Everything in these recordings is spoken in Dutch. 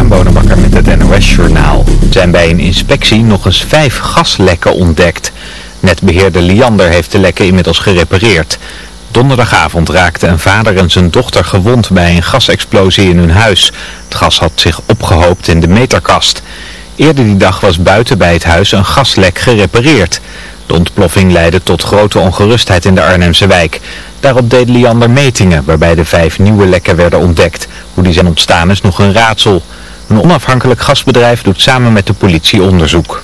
Christian Bonenbakker met het NOS Journaal. zijn bij een inspectie nog eens vijf gaslekken ontdekt. Netbeheerder Liander heeft de lekken inmiddels gerepareerd. Donderdagavond raakten een vader en zijn dochter gewond bij een gasexplosie in hun huis. Het gas had zich opgehoopt in de meterkast. Eerder die dag was buiten bij het huis een gaslek gerepareerd. De ontploffing leidde tot grote ongerustheid in de Arnhemse wijk. Daarop deed Liander metingen, waarbij de vijf nieuwe lekken werden ontdekt. Hoe die zijn ontstaan is nog een raadsel. Een onafhankelijk gasbedrijf doet samen met de politie onderzoek.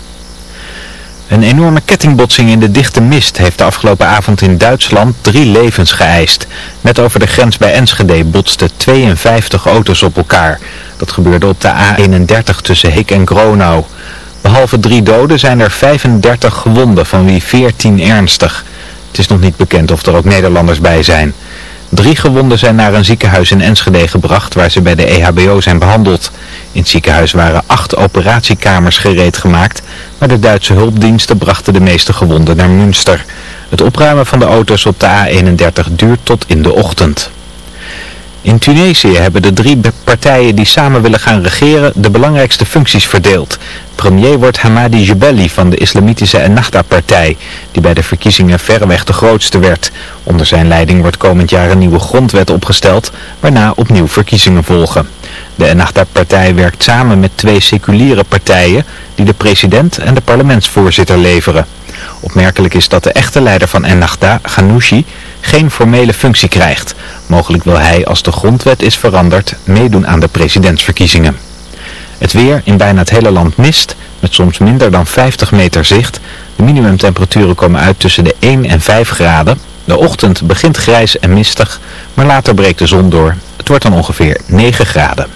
Een enorme kettingbotsing in de dichte mist heeft de afgelopen avond in Duitsland drie levens geëist. Net over de grens bij Enschede botsten 52 auto's op elkaar. Dat gebeurde op de A31 tussen Hik en Gronau. Behalve drie doden zijn er 35 gewonden, van wie 14 ernstig. Het is nog niet bekend of er ook Nederlanders bij zijn. Drie gewonden zijn naar een ziekenhuis in Enschede gebracht waar ze bij de EHBO zijn behandeld. In het ziekenhuis waren acht operatiekamers gereed gemaakt, maar de Duitse hulpdiensten brachten de meeste gewonden naar Münster. Het opruimen van de auto's op de A31 duurt tot in de ochtend. In Tunesië hebben de drie partijen die samen willen gaan regeren de belangrijkste functies verdeeld. Premier wordt Hamadi Jebeli van de islamitische Ennahda-partij, die bij de verkiezingen verreweg de grootste werd. Onder zijn leiding wordt komend jaar een nieuwe grondwet opgesteld, waarna opnieuw verkiezingen volgen. De Ennahda-partij werkt samen met twee seculiere partijen die de president en de parlementsvoorzitter leveren. Opmerkelijk is dat de echte leider van Ennahda, Ghanouchi, geen formele functie krijgt. Mogelijk wil hij, als de grondwet is veranderd, meedoen aan de presidentsverkiezingen. Het weer in bijna het hele land mist, met soms minder dan 50 meter zicht. De minimumtemperaturen komen uit tussen de 1 en 5 graden. De ochtend begint grijs en mistig, maar later breekt de zon door. Het wordt dan ongeveer 9 graden.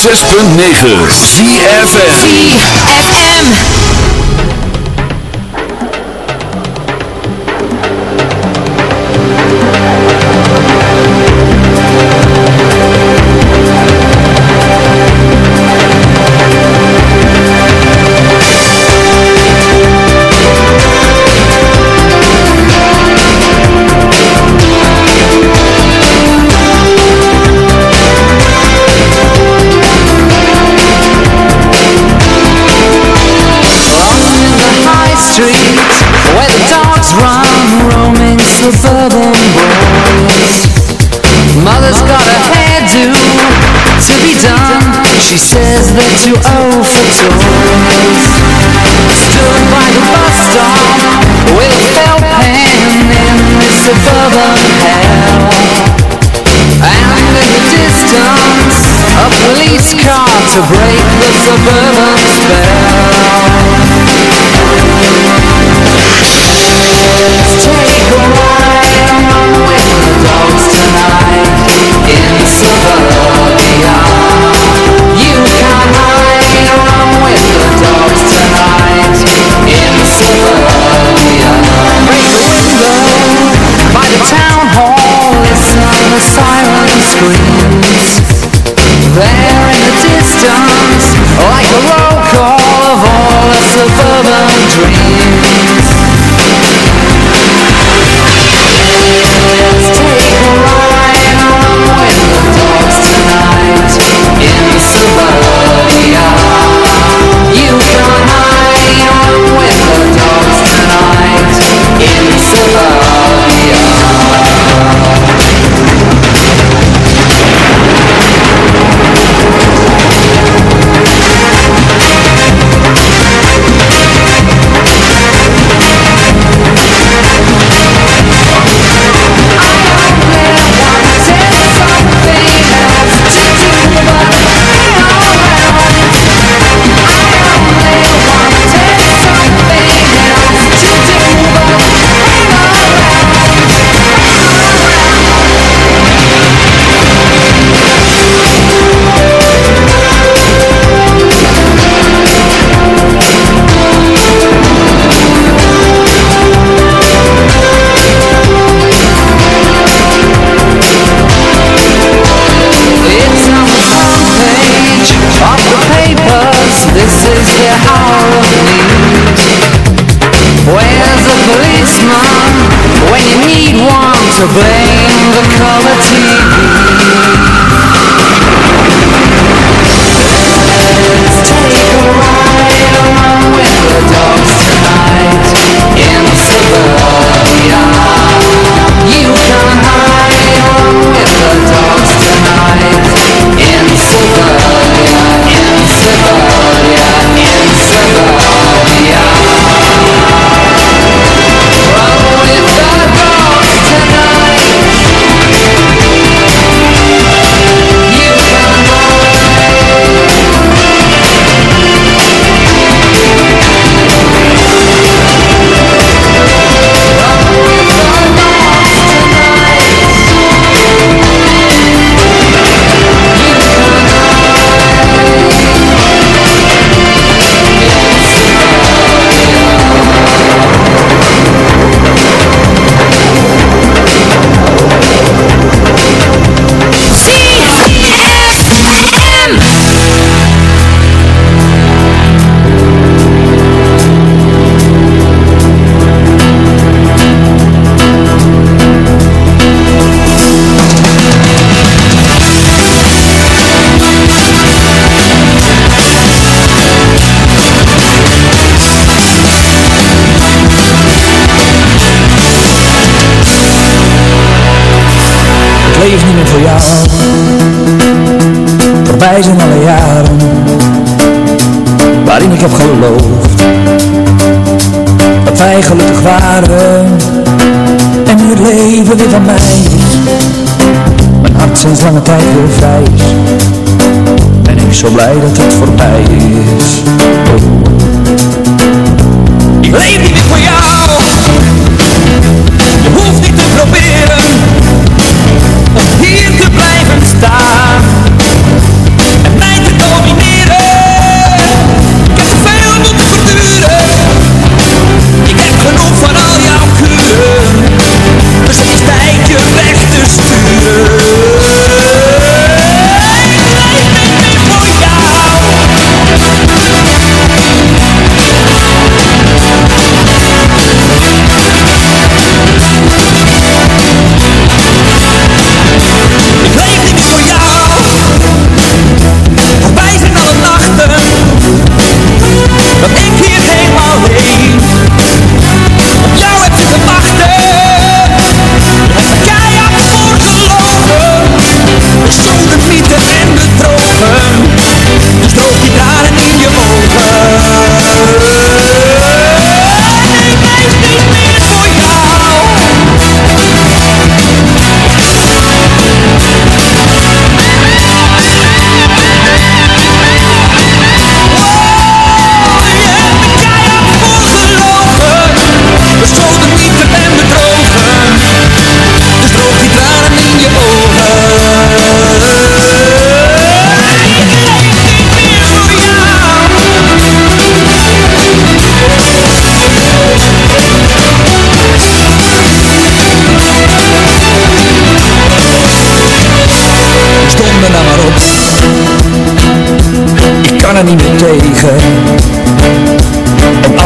106.9 CFM CFM stories Stood by the bus stop With a felt pen in the suburban hell. And in the distance A police car to break the suburban spell. light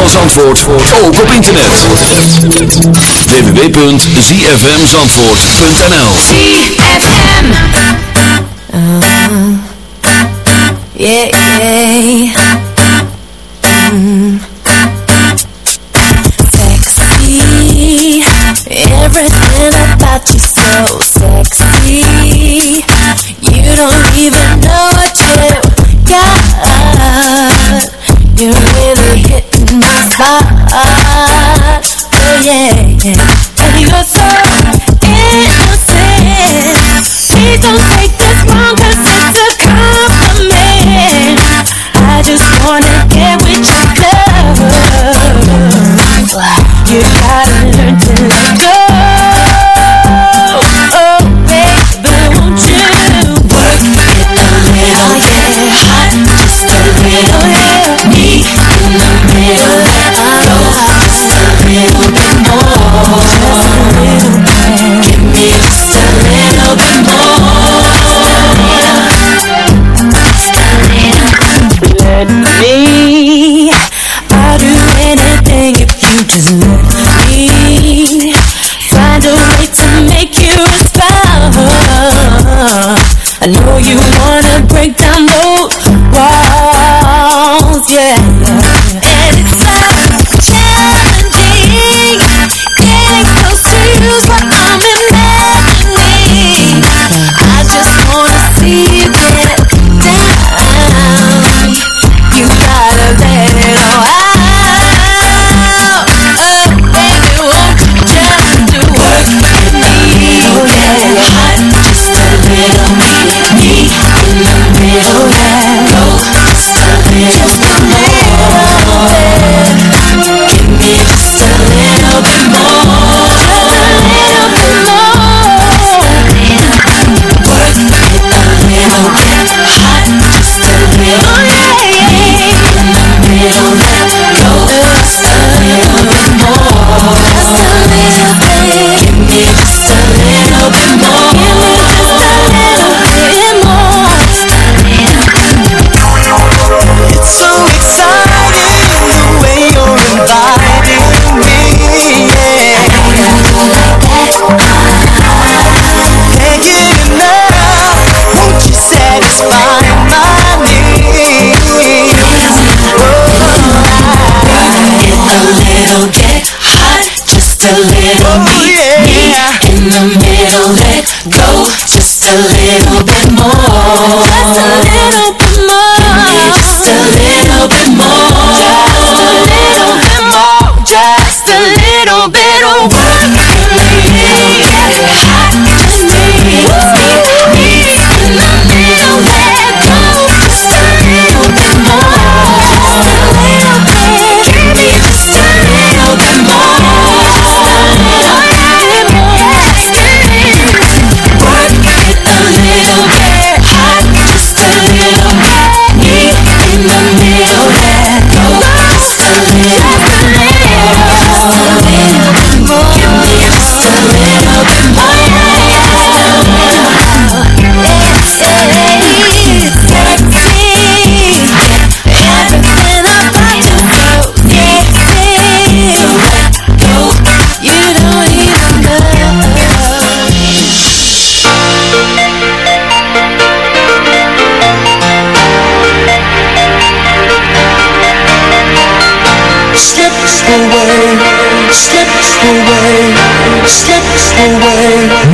van Zandvoort ook op internet. www.zfmzandvoort.nl ZFM uh, yeah, yeah.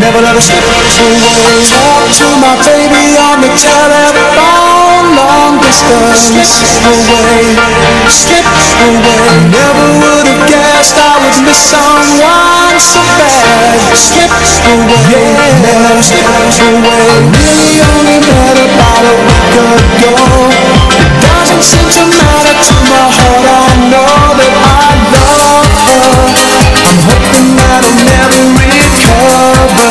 never let her slip Always up to my baby on the telephone Long distance Slip away, slip away. Never would have guessed I would miss someone so bad. Slip away, yeah. never let her slip away Really only met about a week ago. It doesn't seem to matter to my heart. I know that I love her. I'm hoping that it never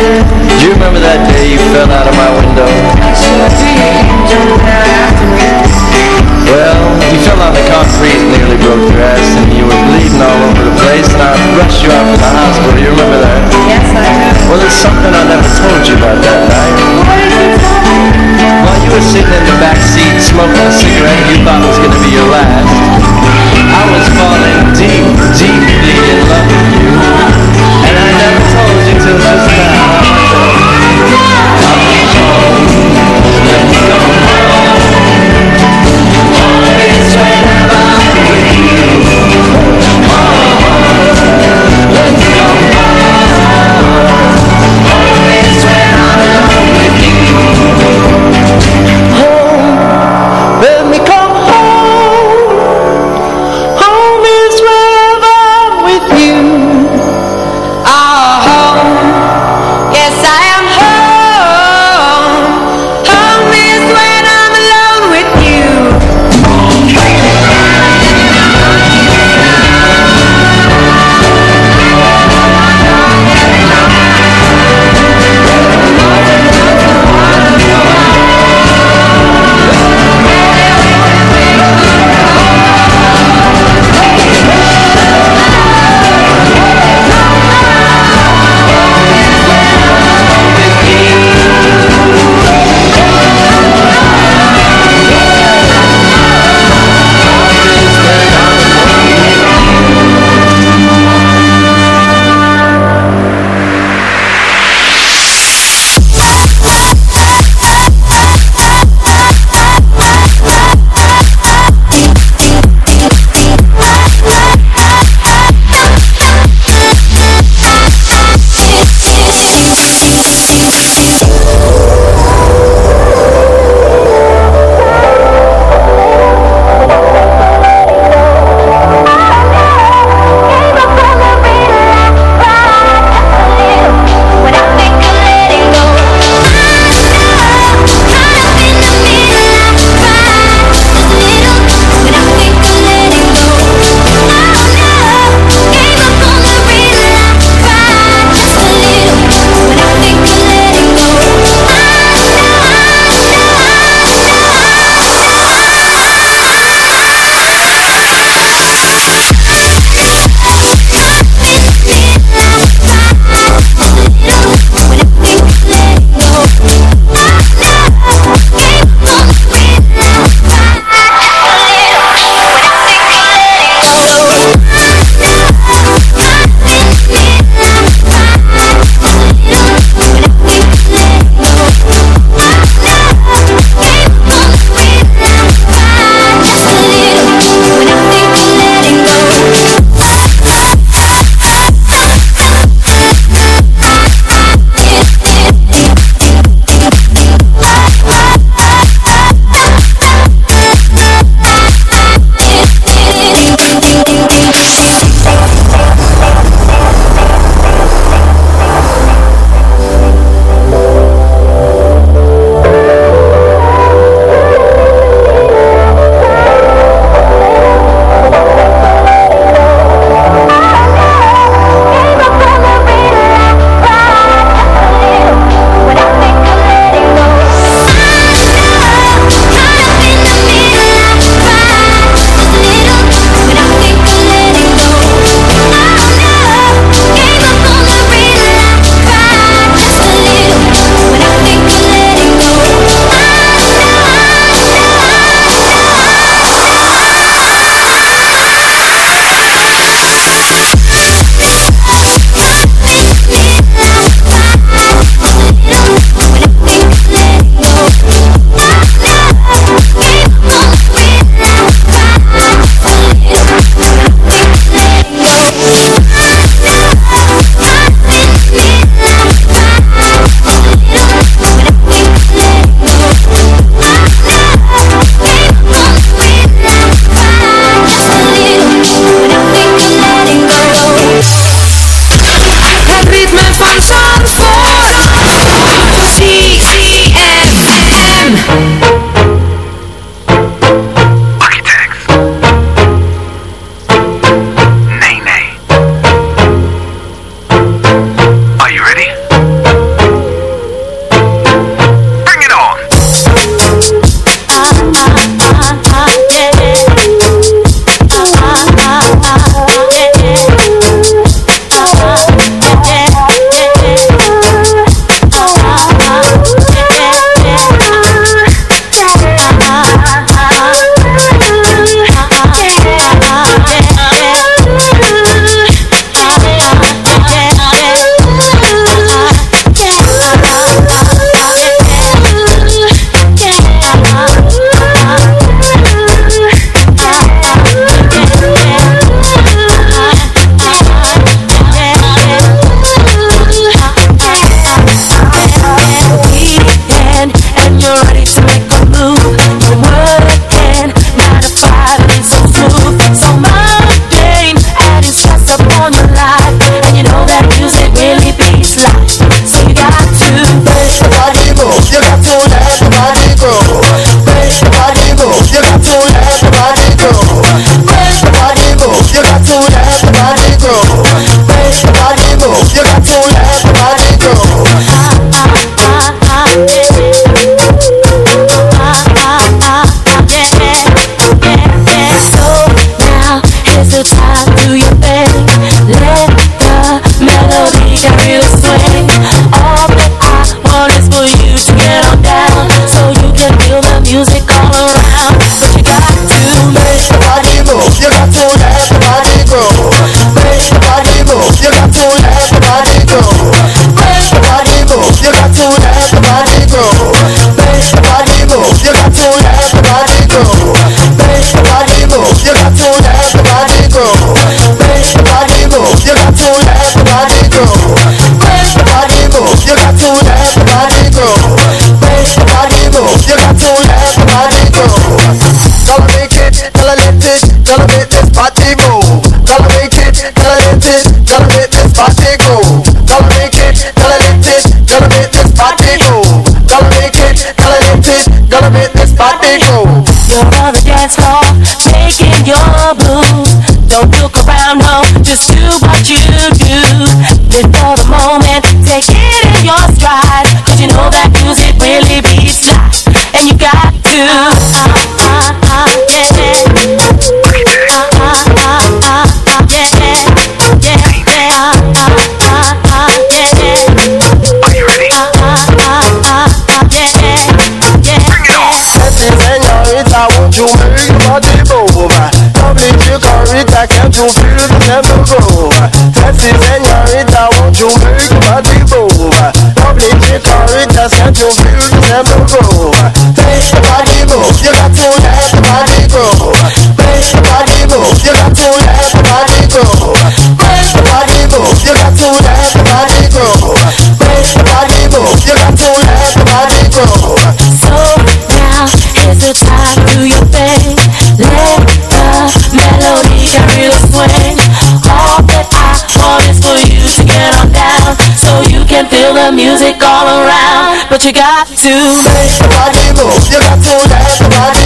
Do you remember that day you fell out of my window? Well, you fell on the concrete and nearly broke your ass And you were bleeding all over the place And I rushed you out to the hospital. You remember that? Yes, I do. Well, there's something I never told you about that night. While you were sitting in the back seat Smoking a cigarette you thought was gonna be your last. I was falling deep, deeply in love with you. but you got to make the body move. You got to let the.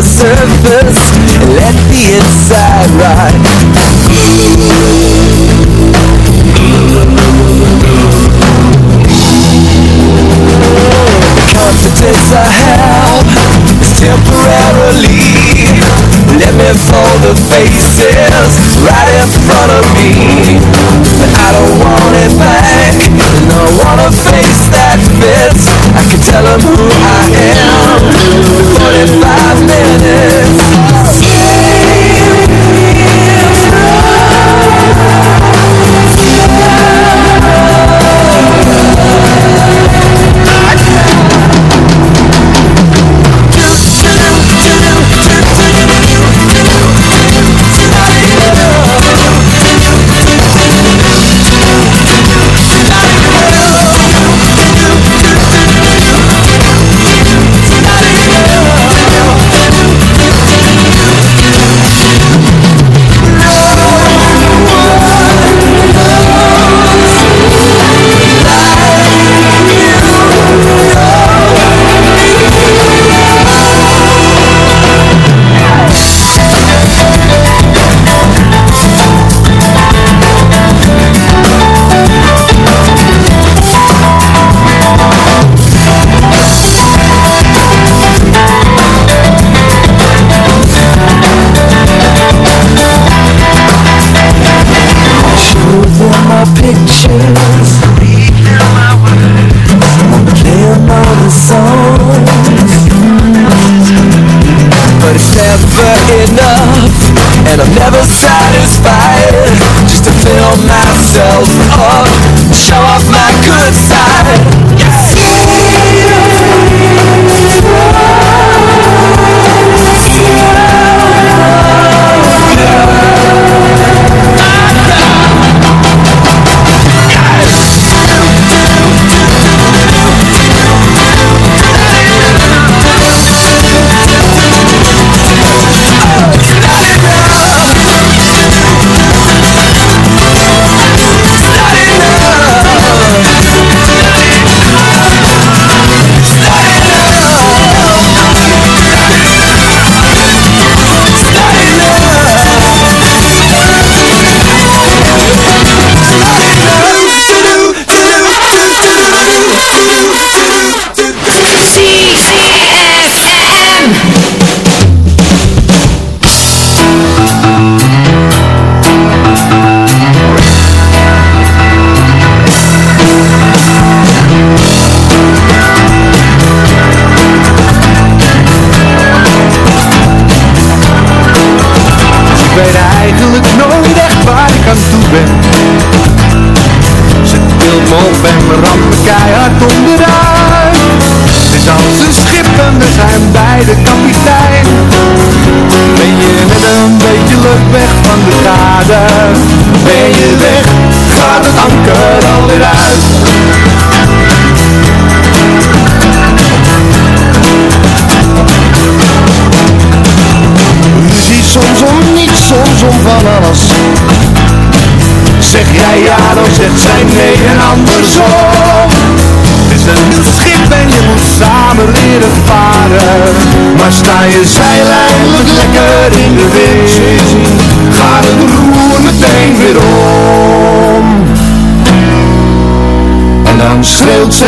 the surface. And let the inside rot Confidence I have is temporarily. Let me fold the faces right in front of me. But I don't want it back And I wanna face that fits. I can tell them who beni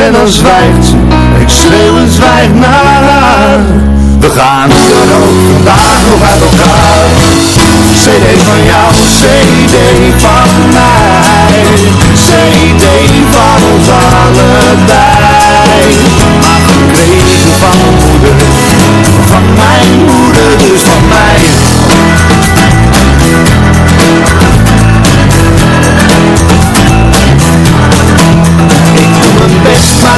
en dan zwijgt ze. Ik schreeuw en zwijg naar haar. We gaan er ook vandaag nog uit elkaar. CD van jou, CD van mij. CD van ons allebei. Maar gekregen van moeder Van mijn moeder, dus van mij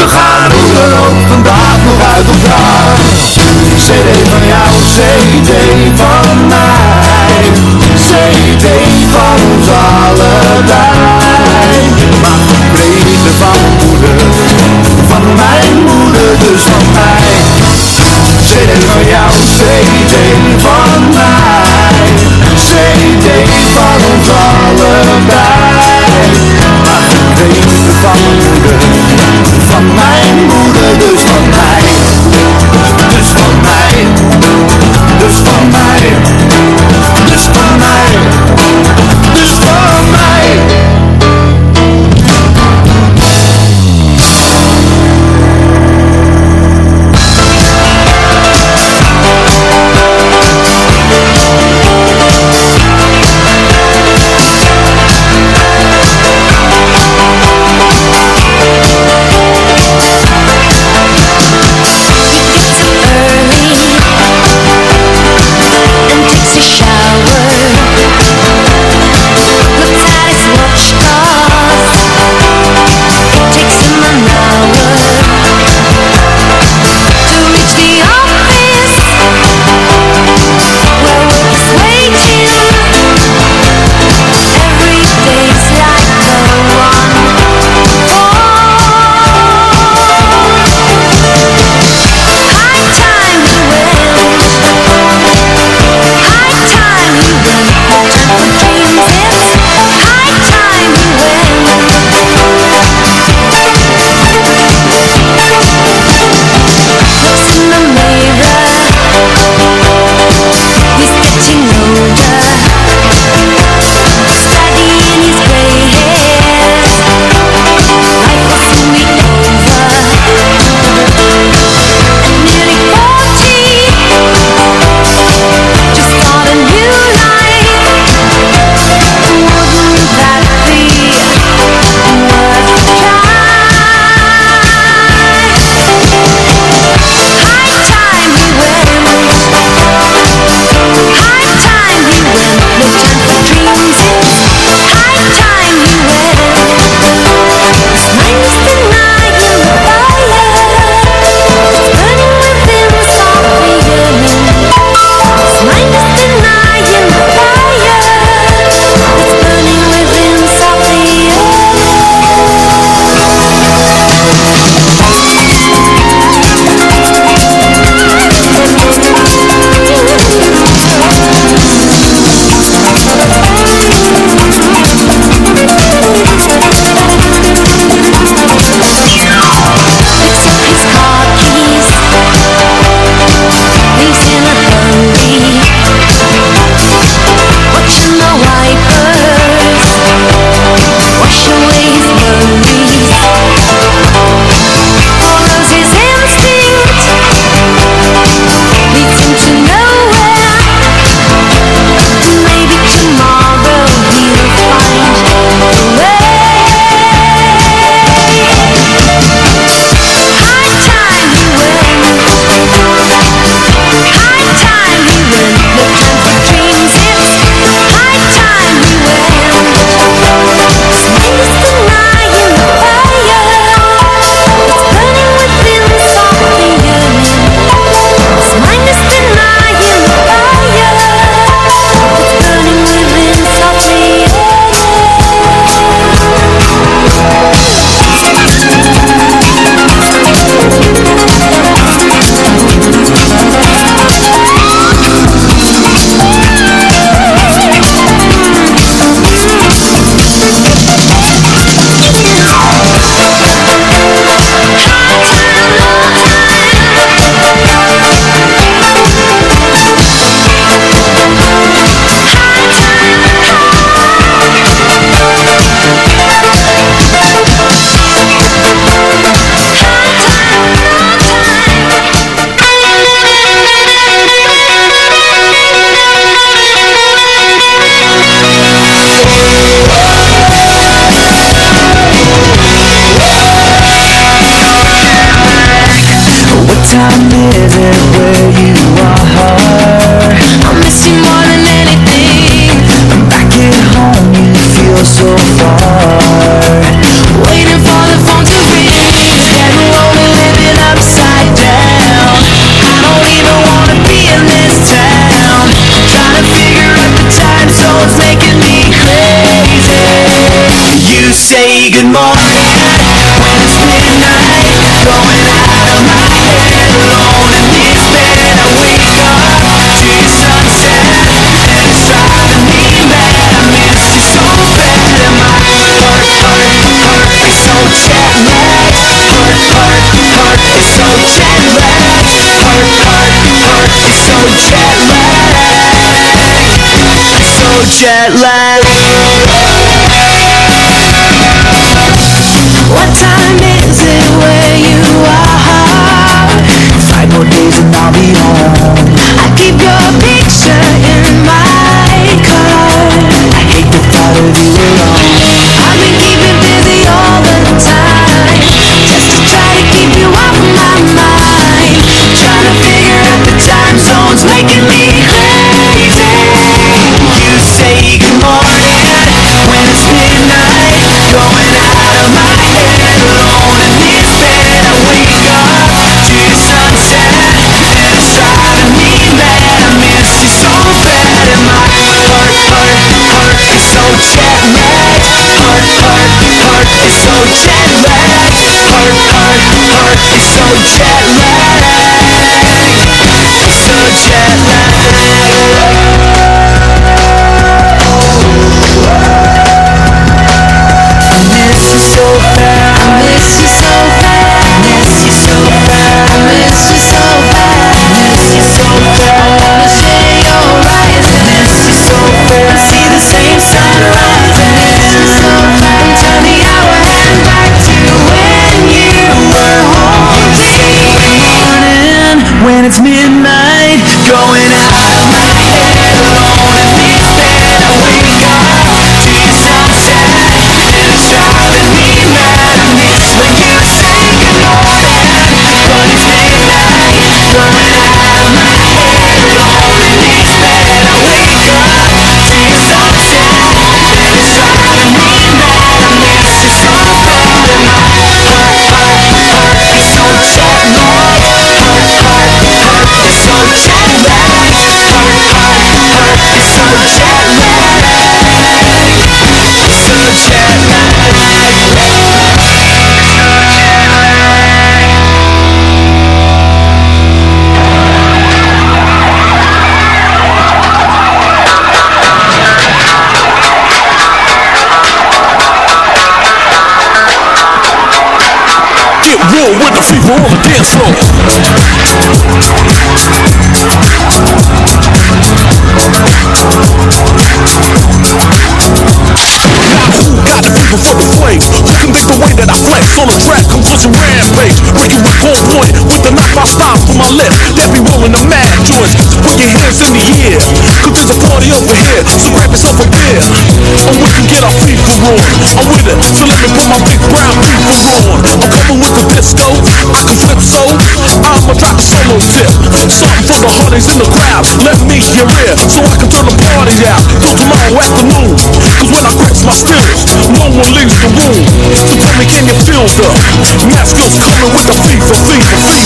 We gaan hoe dan ook vandaag nog uit elkaar. CD van jou, CD van mij. CD van ons allebei. Maar gekregen van moeder Van mijn moeder, dus van mij. CD van jou, CD van mij. CD van ons allebei Mijn moeder, dus van mij Dus van mij Dus van mij time jet lag. Fever on the dance floor. The for the flames? Who can dig the way that I flex on the track? A rampage. Breaking with cold point with the knife I stop from my left. That be rolling the mad joints. So put your hands in the air. Cause there's a party over here. So grab yourself a beer. And we can get our fever on. I'm with it. So let me put my big brown fever on. I'm coming with the disco. I can flip so. I'ma drop a solo tip. Something for the honeys in the crowd. Let me hear it. So I can turn the party out. Till tomorrow afternoon. Cause when I grips my skills, no one leaves the room. So tell me, can you feel the skills coming with the fever, fever, fever?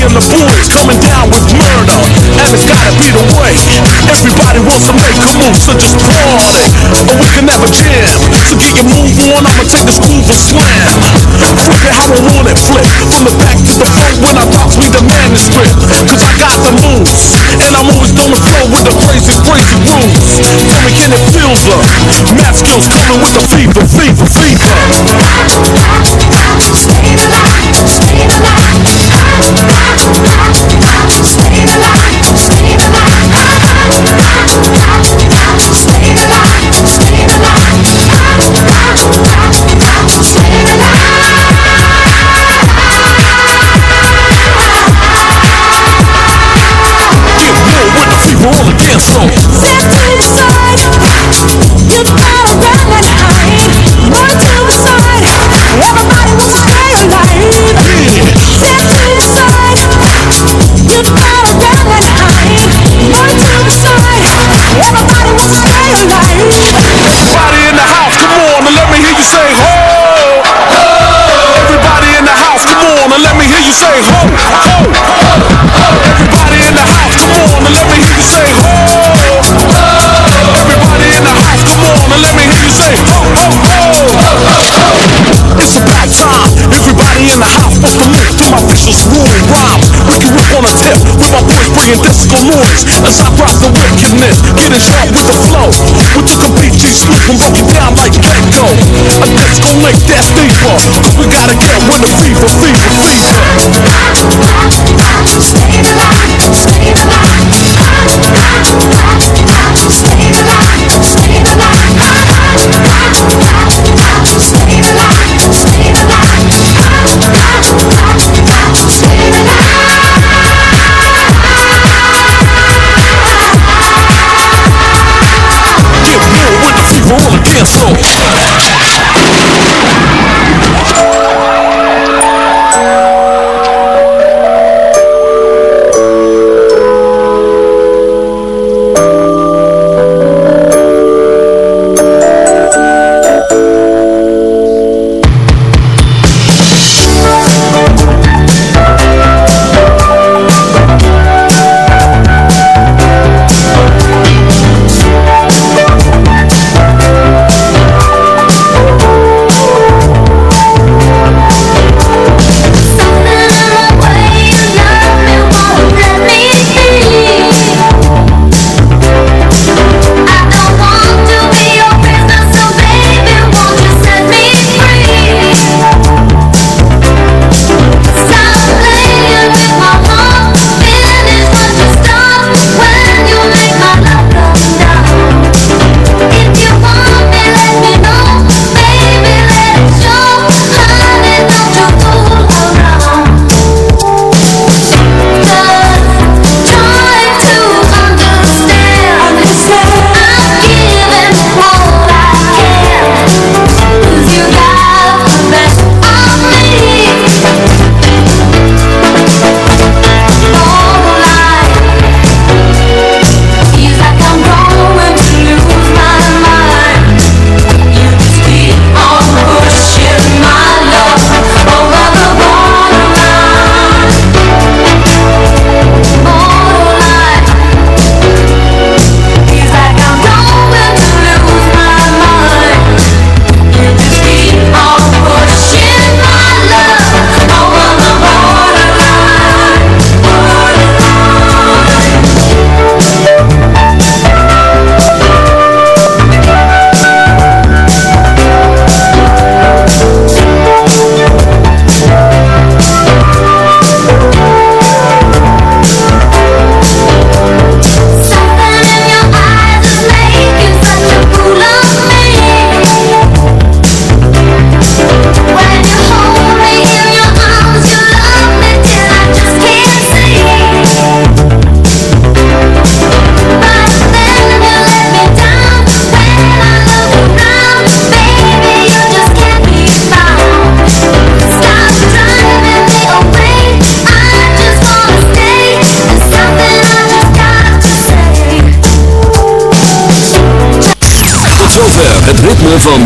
and the boys coming down with murder. And it's gotta be the way Everybody wants to make a move, so just party Or we can have a jam. So get your move on, I'ma take this school for slam. Flip it how I want it, flip From the back to the front when I bounce me the manuscript. Cause I got the moves And I'm always known to flow with the crazy, crazy rules. Tell me can it feel the Math skills coming with the fever, fever, fever? noise As I rock the wickedness getting in with the flow. With the complete G swoop I'm breaking down like Gecko. A disco lick that's deeper. Cause we gotta get with the fever, fever, fever.